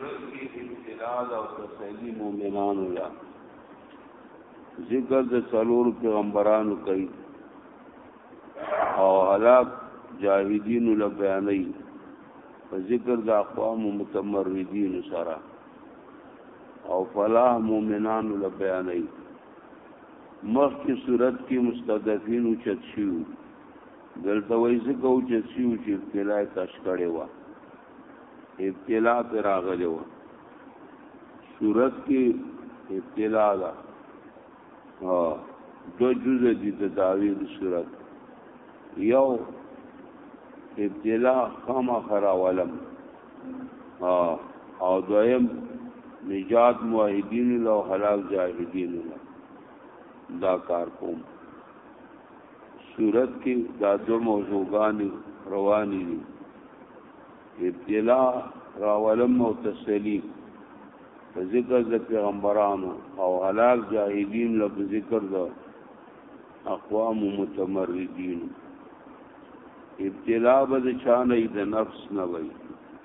ورځي امتداد او تسلی مومنانو لا ذکر د څلور پیغمبرانو کوي او هلاک جاهدین له بیانې په ذکر د اقوام متمردین سره او فلاح مومنان له بیانې مخکې صورت کې مستضعفین او چت شیو دلته وایي ځکه او چت شیو چې ابتلا کش کړي وه ابتلا پر راغلی و صورت کې ابتلا ده ها دو جز دي د داوی د صورت یو ابتلا خام خرا ولم ها او دویم نجات موحدین له هلاک جاهدین له دا کار کوم صورت کې دا دو موضوعګانې روانې دي ابتلا راولم او تسلی په ذکر د پیغمبرانو او هلاک جاهلین له ذکر د اقوام متمردین ابتلا به د چانه د نفس نه وي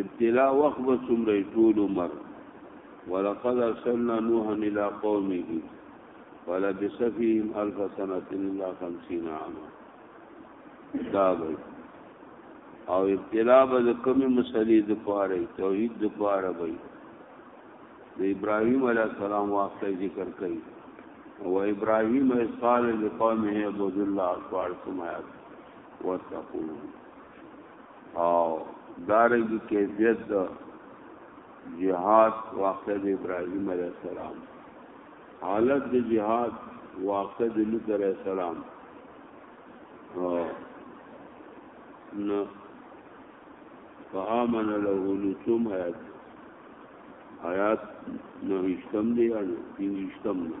ابتلا وخت به څومره ټول عمر ولقد ارسلنا نوحا الى قومه ولبث فيهم الف سنه الا 50 عاما دا به او ابتلا به د کومې مسلې د پاره توحید د پاره به د ابراهیم علی السلام واقعي ذکر کړي او ابراهیم قال لقومه عبد الله اکبر سمات واتقوا او دارنګه کیفیت د جهاد واقع د ابراهیم علیه السلام حالت د جهاد واقع د لوط علیه السلام نو فآمن له لوطم آیات آیات نو هشتم دی او پینځتم دی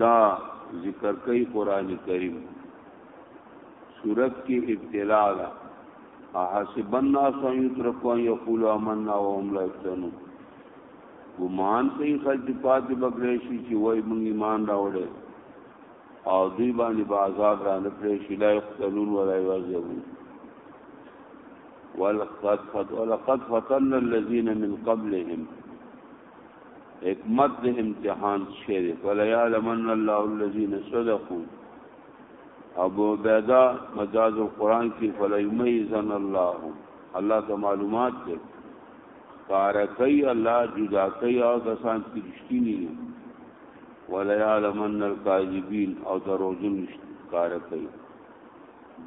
دا ذکر کوي قران کریم سورت کې ابتلا ده احسب الناس ان يتركوا يقولوا آمنا وهم لا يفتنون ګمان کوي خلک پات بګړې شي چې وای مونږ ایمان راوړې او دوی باندې بازار را نه پرې شي لا يقتلون ولا يعذبون ولقد فتن الذين من قبلهم حکمت د امتحان څه دی ولا يعلمن الله الذين صدقوا ابو عبیدہ مجاز القرآن کی فلا یمیزن الله الله ته معلومات دی کار کوي الله جدا کوي او کسان چې رښتینی دي ولا يعلمن الكاذبين او دروغجن کار کوي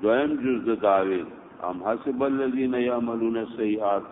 دویم جز د داوی ام حسب الذين يعملون السيئات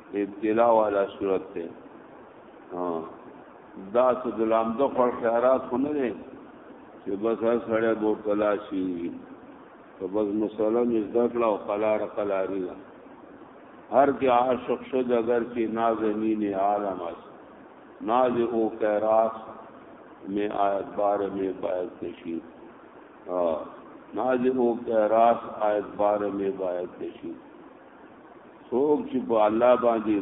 ابتلا والا صورت ته دا څه د لامده خور خیرات خو نه دی چې بس هر سړی به ورتلا شي که بس مسله مې زده کړه او قلاره قلاري ده هر کې عاشق شد اگر کې نازنین عالم است ناز او خیرات میں آیت بار میں باید کشی ناز او خیرات آیت بار میں باید کشی څوک چې په الله باندې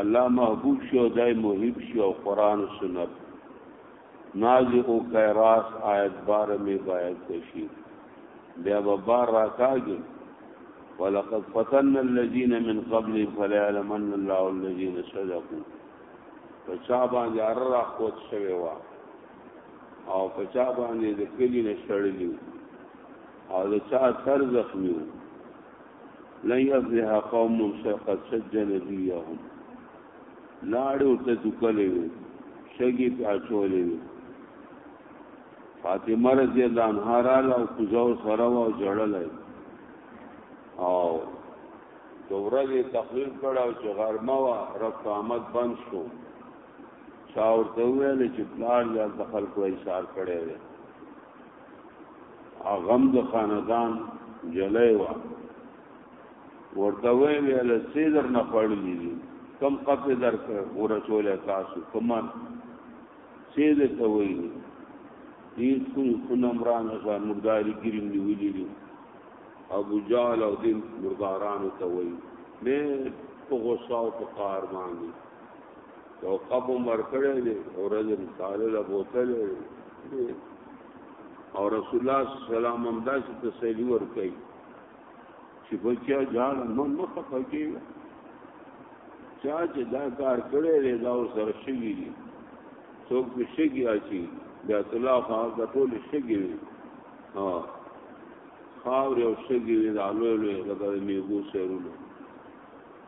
الله محبوب شو دای محب شو قران او سنت ناز او کیراس آیت بار می باید کشی بیا به بار راکاږي ولقد فتن الذين من قبل فلا يعلمن الله الذين صدقوا پچا باندې ار را کوت شوی وا او پچا باندې د کلی نشړلی او د چا سر زخمی وو لن يفلح قوم قد شج نبيهم لاړو ته دکلې وو شګي پاچولې وو فاطمه رضی الله عنها را او کوزو سره او جړل او دورې تقریر کړ او چې غرمه وا رب آمد بند شو چا ورته ویل چې پلار یا دخل کوی شار کړي اغم د خاندان جلای وا ورته ویل سیدر نه پړلی دي کم قطع در ورسول تاسو کمان سید ته ویل دې خو خنمران غا مرداری ګریم نیولې دي ابو جال او دین مرداران ته ویل نه په غوسه او په قار باندې یو قب عمر کړی دی او رجل تعالی له بوتل دی او رسول الله صلی الله علیه وسلم هم داسې تسلی ورکړي چې بچیا ځان نو مخ پکې چا چې دا کار کړی دی دا سره شګي دي څوک په شګي اچي بیا طلا خان د ټول شګي وي ها خاور او شګي وي د الوی لوی لکه میګو سرونه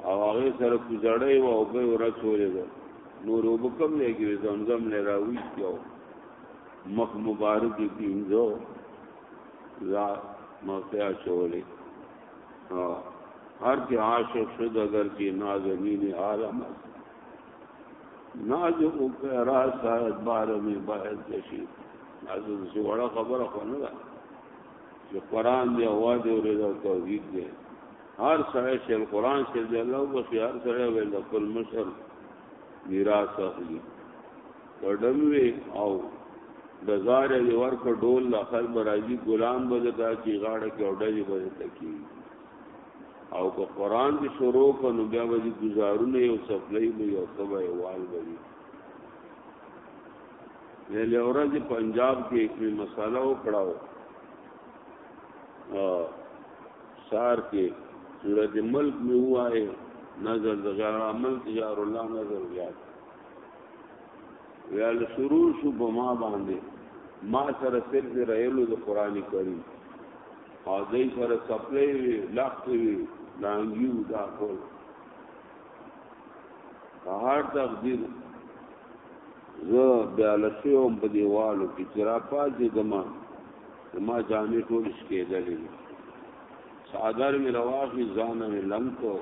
او هغه سره کوزړې و او به ورچولې ده نور وبکم نه کې زمزم نه راوي یو مخ مبارک دي پینځو لا مخیا چولې ها هر کې عاشق شد اگر کې نازنین عالم ناز او کرا سات بار می باید شي ناز څه وړه خبره خو نه ده چې قران دی اواز اوري دا توحید دی هر سره چې القرآن شریف دی الله وبخي هر سره ویل خپل مشر میراث اخلي کډم وی او د زار دی ورک ډول لا خلب راځي ګلان بددا کی غاړه کې اورډلې بددا کی او که قرآن دی شروع کو نو بیا وځي گزارونه یو سپلې مې یو سبا یو وال وځي نه لورځ پنجاب کې یو مساله وکړاو سهار کې سورت ملک می وایه نظر د غیر عمل تجار الله نظر یاد ویل شروع شو په ما باندې ما سره صرف رایلو د قران کریم او دای سره سپلې وی لاخت وی نانګیو دا کول هر تقدیر زه بیا لسیوم په دیوالو کې چرپا دې دما زما جامې ټول شکېدلې دي څادر مې راواخلي ځان مې لم کو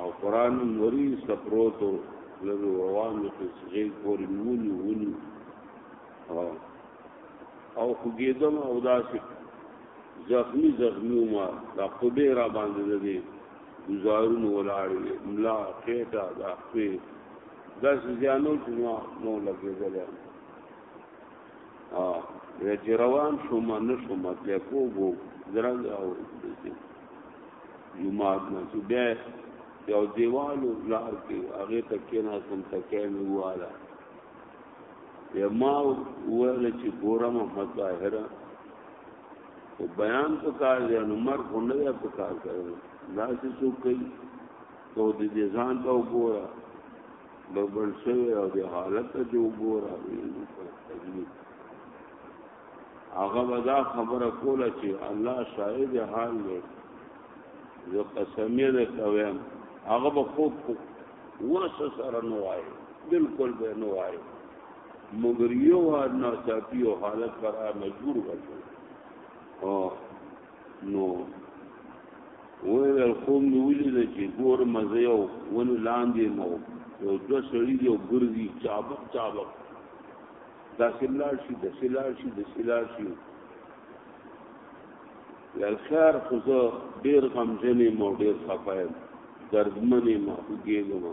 او قران نوري سپروتو لږ روان مې قصې پورې ونی ونی او او خوګېدم او داسې زخمی زخمی ما دا قبې را باندې دي گزارونو ولاړې ملا خېټه دا خپې داسې ځانو چې ما نو لګېدل ها چې روان شوم نه شوم ته کوو زرنګ او جمعات نه چې بیا یو دیوالو لار کې هغه ته کې نه سم تکې مې واله یما وله چې ګورم محمد طاهر او بیان په کار دی نو مر خو نه په کار کوي دا څه څوک کوي ته دې ځان ته وګوره ببل شوی او د حالت ته جو ګورا هغه ودا خبره کوله چې الله شاهد حال دی زه قسمیه ده کوم هغه به خوب کو ورس سره نو وای بالکل به نو وای مگر یو وار نه چاپی او حالت پر مجبور وشو او نو وویل خوب مې ولید چې ګورم زه یو ونې لاندې مو یو دوه سړي دي او ګرځي چابک چابک داسې لاړ شي داسې لاړ شي داسې لاړ شي ویل خیر خو زه ډېر غمجن یم او ډېر خفه یم دردمن یم خوږېږم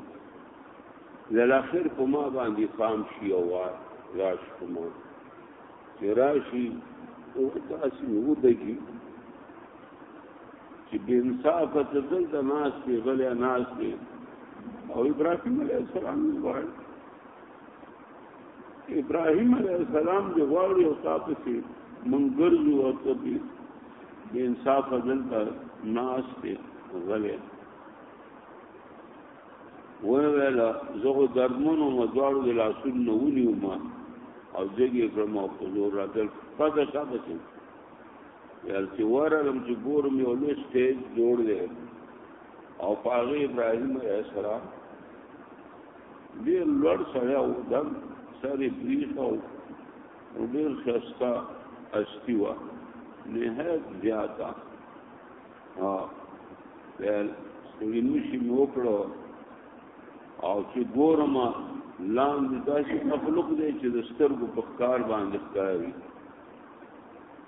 ویل اخر په ما باندې پام شي او راشي په ما چې راشي او تاسو یو دګي چې بې انصاف ته دلته ناس دی غلې ناس دی او ابراهيم عليه السلام وایي ابراهيم عليه السلام دی غواړي او تاسو چې منګر یو او ته بې انصاف دلته ناس دی غلې وی ویلا زه خو دردمن وم دواړو د لاسونو نه ونیوم او جګې کړم او په زور راتل پته چا ته شي یار چې ورغلم چې ګورم یو لوی سټیج جوړ دی او په هغې ابراهیم علیه السلام ډېر لوړ سړی او دم سر یې پریښ او ډېر ښایسته هستي وه نهایت زیاته ها ویل سړي نشي مو کړو او چې ګورم لاندې داسې مخلوق دی چې د سترګو په کار باندې ښکاري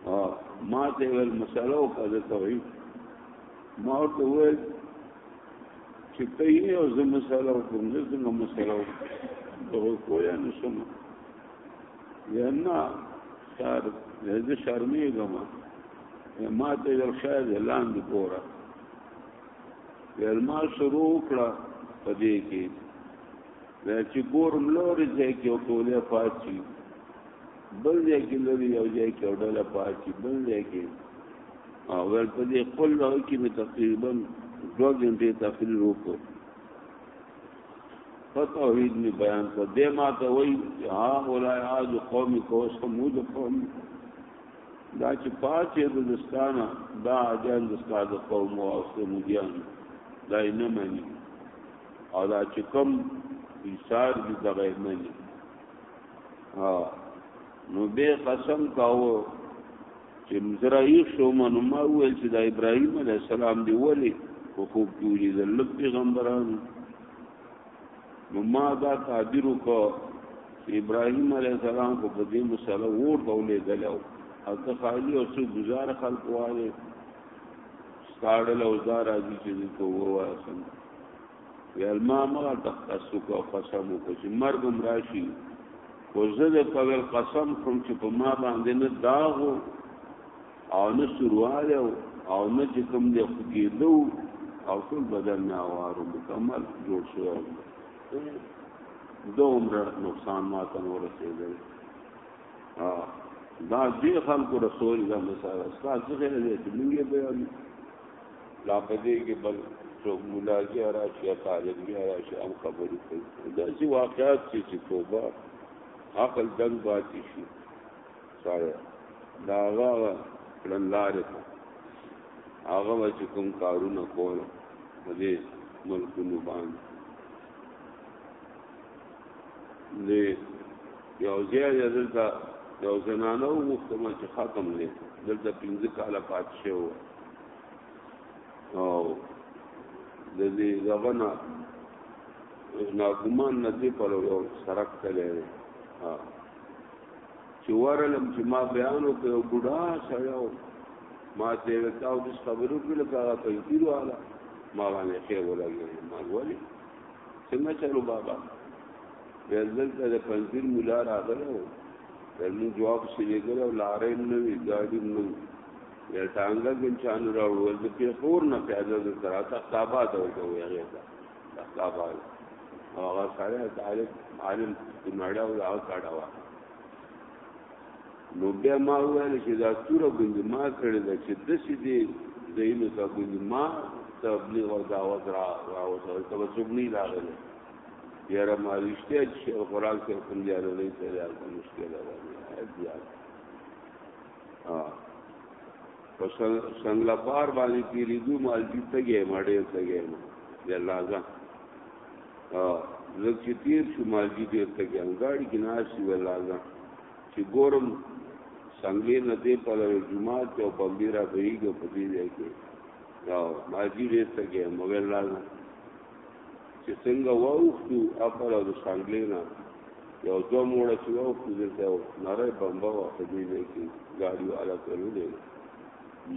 ها ما ته ویل مسله او کده توحید ما ورته ویل چې ته یې او زه مسله او کوم زه څنګه مسله او کویا نو سمه نه شار زه شرمېږم ما ته یو شای زلان دی پورا ورما شروع کړه په دې کې چې ګورم لوري ځای کې او ټوله پاتشي بل ځای کې لوري یو ځای کې او ډله پاتشي بل ځای کې او ول په دې خپل وخت کې مې تقریبا دوه غنټې تقریر وکړ په توحید می بیان کو دې ما ته وای چې ها اولای عاد قوم کو سمود قوم دا چې پاتې د دستانه دا اجان د استاد قوم او سمودیان دا نه مانی او دا چې کوم ایثار دي دغه مانی ها نو به قسم کاوه چې مزرایي شو منو ما ویل چې د ابراهیم علی السلام دی ولی په خوب کې ولیدل لږ پیغمبران نو ما دا تعبیر وکړ چې ابراهیم علی السلام کو په دې مسله ور ډولې دلو او ته خالی او څو گزار خلق واله ستاړل او زار راځي چې کو وواسم ویل ما ما تقصو کو قسم کو چې مرګ هم راشي خو زه د پویل قسم کوم چې په ما باندې نه داغ او نه سرواله او نه چې کوم دې خوګېدو او ټول بدن نه اوارو مکمل جوړ شو دومره نقصان ما ته نور رسېدل دا دې خلکو رسول الله صلی الله علیه وسلم څخه دې چې موږ به لا پدې کې بل څوک مولا جی راشي طالب جی راشي هم خبرې کوي دا چې واقعات چې چې توبه عقل دنګ باتی شي سره دا هغه لنلارې ته هغه چې کوم کارونه کول دې ملکونو باندې دې یو ځای دلته یو زنانه وغوښتم چې ختم نه دلته پنځه کاله پاتې شوی او د دې زغنا نا ګمان نه دی پر یو سرک تللی ها چې ورلم چې ما بیان وکړ بوډا سړیو ما دې وتاو د خبرو کې لکه هغه تنکیر والا ما باندې خیر ولګي ما ولی څنګه چلو بابا ورزل ته د پنځیر مولا راغلو ترمن جواب شې لګل او لارې نوې ګاډي نوې یا څنګه ګنچان راوړو د پیښور نه پیاده د سره تختابا ته وګورو هغه ته تختابا هغه سره طالب عالم کمړه او هغه کاډه وا نو بیا ما ویل چې دا تور ګوند ما کړی دا چې د سې دې دینو ته ګوند ما تبلیغ او دعوت را راو ته توسب نه راغله یاره ما رښتیا چې قرآن کې کوم دی راځي ته دا مشکل راځي په سن لپار باندې تیریدو مال دې تګې مړې تګې مو یا لازم لږ چې تیر شو مال دې دې تګې انګاړي کې ناشي وی لازم چې ګورم څنګه نه دې په لور جمعه ته او بمبیرا بهیږي په دې ځای کې دا مال دې دې تګې مو وی لازم چې څنګه واوښتو اپل او د شانګلې نه یو دو موړه چې واوښتو دلته یو نری بمبه وه په دې ځای کې ګاډي والا ته ویلې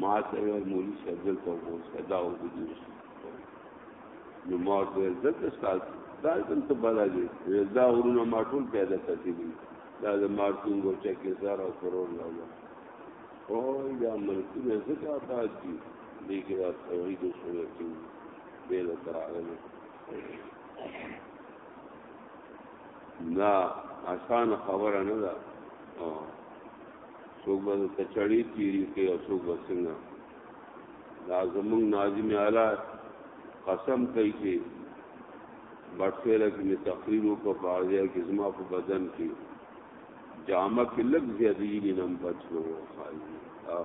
ما ته یې مولي صاحب دلته وبوسه دا وګدي نو ما ته دلته ستاسو دا دلته بلا دي دا ورونه ما ټول پیدا کړي دي دا د مارتون ګوچا کې زار او کرور لاله او یا ملکونه زکه آباد دي دې کې دا توحید او سنت بیل تراغلی دا آسان خبره نه ده او څوک به کچړی تیری کې او څوک به څنګه دا زمونږ ناظم اعلی قسم کوي چې بټفیره کې می تقریر وکړ په اړیا کې زما په بدن کې جامه کې لږ زیاتې نه نم بچو خالي او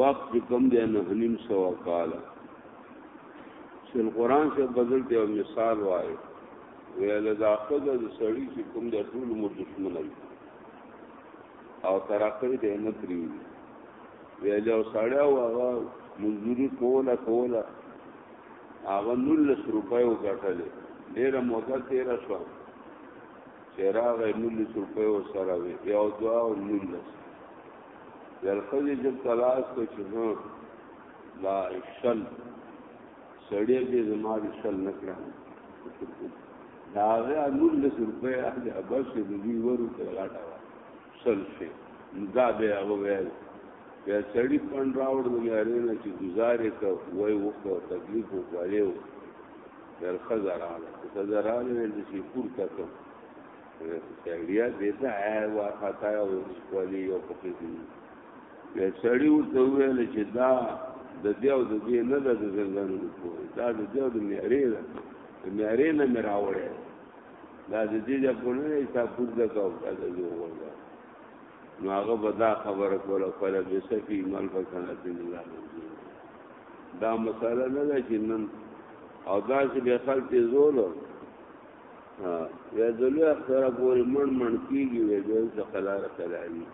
وخت چې کم دی نه نیم سوا کاله چې القرآن څخه بدل دی او مثال وایي ویل دا خود د سړی چې کوم د ټول مو دشمن وي او تر اخره دې نه تری ویل او سړی او هغه مزدوری کوله کوله هغه 19 روپۍ وګټلې ډیره موده تیرا شو چې راغې 19 روپۍ سره وي یو دعا او 19 بل خځې جب تلاش کو چې هو لا شل سړی دې زما دې شل نه کړه دا هغه نور لس روپۍ اخلي ابر شي د دوی ورو ته راټا شل شي دا به هغه ویل بیا سړی پن راوړ د یاري نه چې گزارې کو وای وکړو تکلیف وکړو بل خزر راغله خزر راغله چې پورته کوم سړیا دې ته وا خطا او ولی او پکې دي به سړی او ته ویل چې دا د دې او د دې نه د زنګانو کو دا د دې او د میارې ده د میارې نه مې راوړې دا د دې د پونه نه تا پور د کاو دا د دې وړه نو هغه به دا خبره کوله کوله به سفي مال په سنت الله دا مساله نه ده چې نن او دا چې به خلک زولو وې دلو اخره پورې مړ مړ کیږي وې دې د قلار قلاري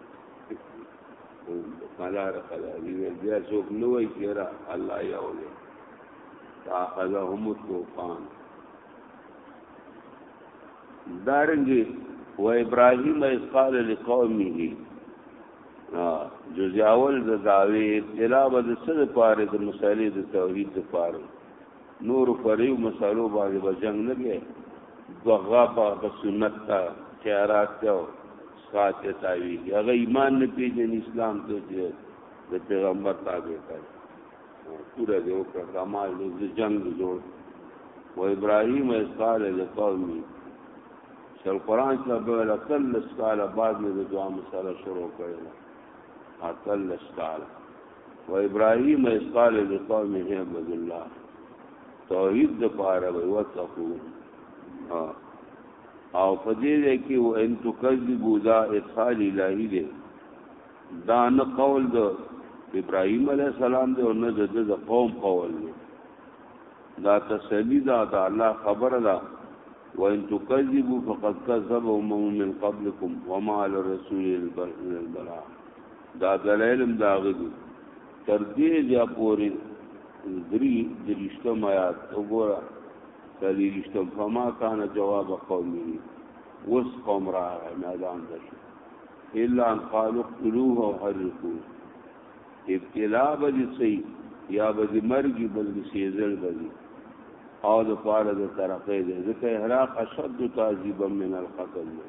او قلار قلاري وې بیا څوک نو وي چې را الله یو دې تاخذهم الطوفان دارنګي و ابراهيم اس قال لقومه جزاول د دعوی ابتلا به د څه لپاره د مسالې د توحید لپاره نور پریو مسالو باندې به جنگ نه کوي دوغه په سنت تا خیرات کاو سات تاوی هغه ایمان نه پیژن اسلام ته چې د پیغمبر تابع کړ پورا دی او کمال د جنگ جوړ و ابراهيم اسقال له قومي شل قران ته به لکل اسقال بعد نه د دعا مساله شروع کړل اقل اسقال و ابراهيم اس قال لقومه عبد الله توحید د پاره وي وتقو او په دې کې و ان تکذبوا ذا اصحال الهی دې دا نه قول د ابراهيم عليه السلام دې او نه د قوم قول دې دا تسلی دا دا الله خبر دا و ان تکذبوا فقد كذب من قبلكم وما على الرسول البلاغ دا دلایل هم د هغه دي تر دې ځایه پورې دري دریشتم آیات وګوره دریشتم فما کان جواب قومه اوس قوم راغی میدان ته شو الا ان قالوا اقتلوه او حرقوه ابتلا به دې څه یا به دې مرګي بل دې سیزل به دې او د پاره د ترقې دې ځکه احراق اشد تعذیبا من القتل دی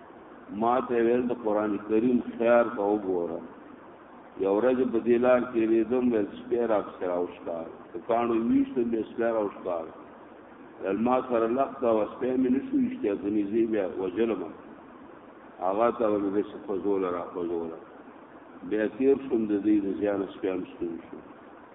ما ته ویل د قران کریم خيار ته وګوره یو ورځ په دلار کې ریدم ول سپیر اپ سره اوښکار ته کانو ویشتم به سپیر اوښکار لما سره لخت او سپیر مې نشو ویشتیا غنی زی بیا وجلم هغه ته ول به څه فزول را فزول بیا تیر شوم د دې ځان سپیم شوم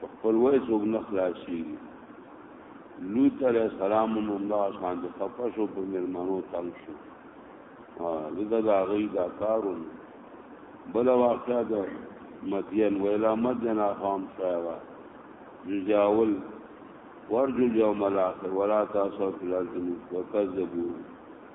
خپل وای څوک نه خلاصي لوط علیہ السلام هم دا شان د خفشو په مرمنو تنگ شو دغه دا غي دا کارون بل واقع ده مدین ویلا مدین اقام شایوا جزاول ورجو اليوم الاخر ولا تاسو فی الارض وکذبوا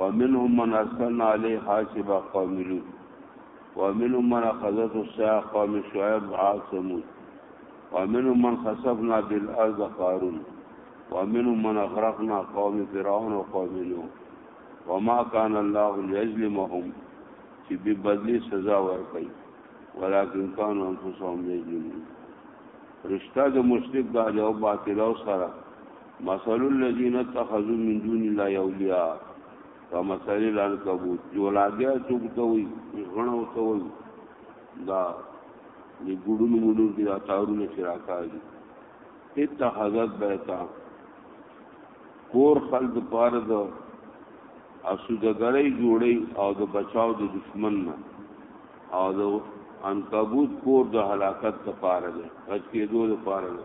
ومنهم من أرسلنا عليه حاسبا قوم لوط ومنهم من أخذته الساعة قوم شعيب عاد ثمود ومنهم من خسفنا بالأرض قارون ومنهم من أغرقنا قوم فرعون وقوم لوط وما كان الله ليظلمهم چې به بدلی سزا ورکړي ولکن كانوا انفسهم يظلمون رشتہ د مشرک د علاوه باطل او سره مثل الذين اتخذوا من دون الله اولیاء فمثل العنكبوت جو لاګیا څوک ته وي غنو ته وي دا دی ګډونو مونږ کې دا تارونه چې راکاږي اتخذت بیتا کور خلد پار د اسودګړی جوړی او د بچاو د دشمن نه او د انکبوت کور د هلاکت لپاره دی غچ کېدو لپاره دی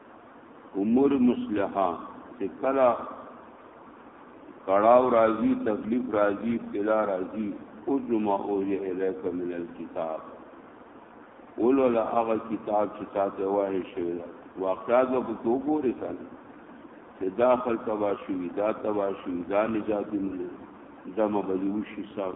امور مصلحه چې کله کړاو راځي تکلیف راځي ابتلا راځي او جمع او یې الیک من الكتاب اولول هغه کتاب چې تاسو وایې شوی واقعات به په وګورئ کنه چې دا خل تباشوي دا تباشوي دا نجات ملي دا مبلوشي صاحب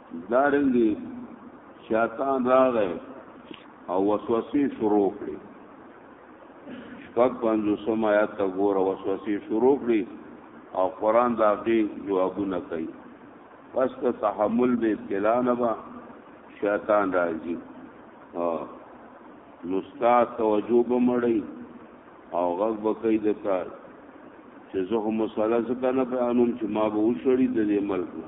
دارنګي شیطان راغی او وسوسې شروع کړې شپږ پنځو سم آیات ته ګوره وسوسې شروع کړې او قران دا غي جوابونه کوي پس ته تحمل به ابتلا نه با شیطان راځي نو ستا توجه به مړی او غږ به کوي د کار چې زه هم مسله څه کنه بیانوم چې ما به وشړي د دې ملک نه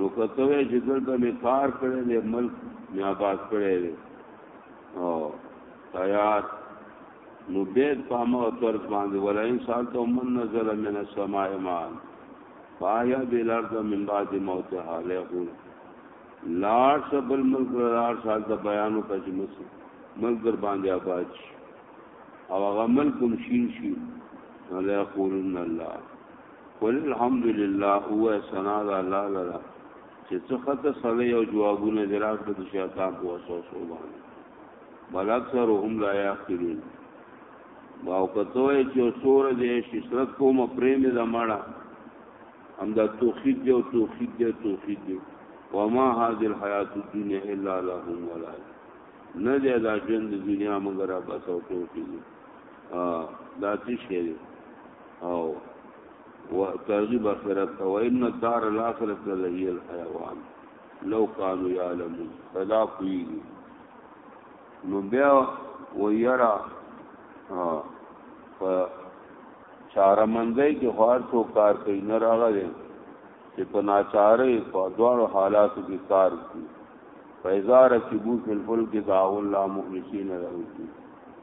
نو کته وی چې دلته می کار کړی دی ملک می آباد کړی دی او تیار نو بیت پامه او طرز باندې ولاین سال ته من نزل من السماء ماء فایا بالارض من بعد موتها له یقول لار سبل ملک لار سال د بیانو ته چې مس ملک در باندې آباد شي او هغه ملک هم شین شي ولا یقولن الله ول الحمدلله هو سنا د الله لرا چې څه خطه سره یو جوابونه دراک د شیطان په وسوسه باندې بل اکثر هم لا یاخرون ما وکتو چې سور دې شرک کوم پریم د ماړه هم دا توحید دی او توحید دی توحید دی وما هذه الحیات الدنیا الا لهم ولا نه دا ژوند دنیا مگر بس او توحید دا څه شی دی او وترغيب اخرت ته وان الدار الاخره لهي الحيوان لو كانوا يعلمون فدا کوي نو بیا ويرا په چارمندۍ کې هر څو کار کوي نه راغلي چې په ناچارې په دوړو حالاتو کې کار کوي فیزار کبو فلفل کې داول لا مخلصین راوتی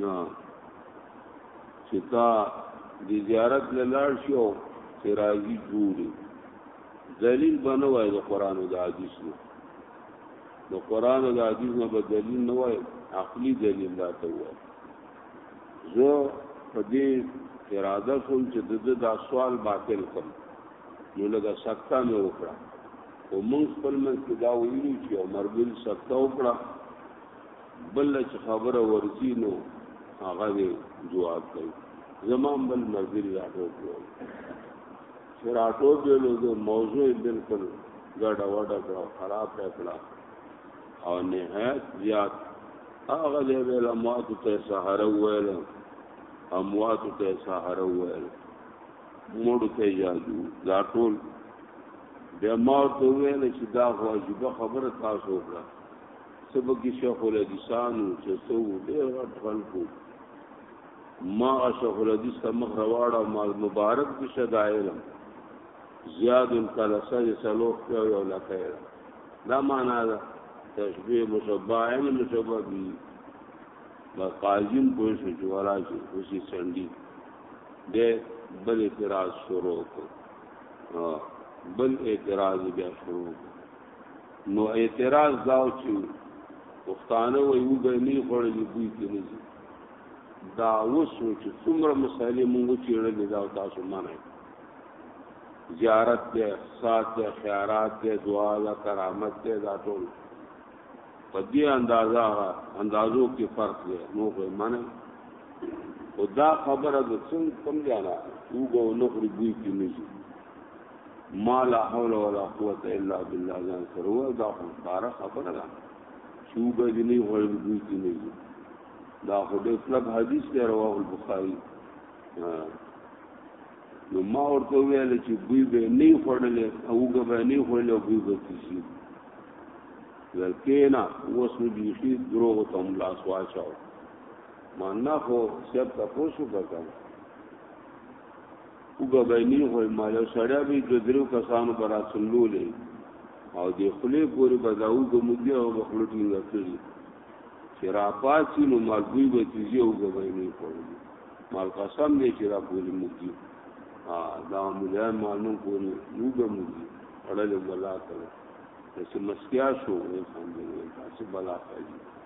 نه چې تا د زیارت لاله شو چې راځي ګوري دلیل بنه وای د قران او د حدیث نه د قران او د حدیث نه به دلیل نه وای عقلی دلیل لا ته وای زه په دې اراده کوم چې د دې دا سوال باطل کوم نو لږه سکتا مې وکړه او موږ خپل منځ کې دا ویلو چې عمر بن سکتا وکړه بل چې خبره ورځي نو هغه دی جواب کوي زمام بل مزل راټو کړو چې راټو کړو د موضوع بالکل ګډه وډه کړو خراب کړو او نهایت زیات هغه دی ویل اموات ته سهار ویل اموات ته سهار ویل موړ ته یادو دا ټول بیا ما ته ویل چې دا واجبه خبره تاسو وکړه سبا کې شیخ الحدیثانو چې څو ډېر غټ خلکو ما شیخ الحدیث ته مخ رواړه ما مبارک دي شدایلم زیاد الکلسه سلو یو یو لکه دا معنا ده تشبیه مشبہ عین مشبہ بی با قاضیم پوه شو چې وراشي اوسې څنډي د بل اعتراض شروع کو بل اعتراض بیا شروع کو نو اعتراض داو چې پښتانه وایي وګړي نه خوړل دوی کې نه دي دا وسو چې څومره مسالې مونږ چیړلې دا تاسو مانای زیارت دې سات دې خیرات دې دعا دې کرامت دې دا ټول په دې اندازا اندازو کې فرق دی نو خو مانای او دا خبره د څنګه کم ځای نه وګو نو خري دوی کې نه دي ما لا حول ولا قوت الا بالله ځان سره و دا خو بار خبره ده شوبه دې نه غوړ دوی دې نه دا خو د اسلام حدیث دی رواه البخاری نو ما ورته ویل چې دوی به نه خړل او ګه به نه خړل او دوی به تشي ولکینا اوس نو دې شي دروغ ته ملا سوا چاو ما نه خو سب تاسو وکړم وګه به نی خو ما یو سړی به د درو کسانو پر اسملولې او د خلې پورې بداو ګمږي او خپل ټینګ کړی چې را پاتې نو مرګوي به تیزي او به نه کوي مال قسم دې چې را پورې مږي ها دا مولیا مانو پورې نو ګمږي اړل بلا کړه چې مسکیا شو نه څنګه تاسو بلا کوي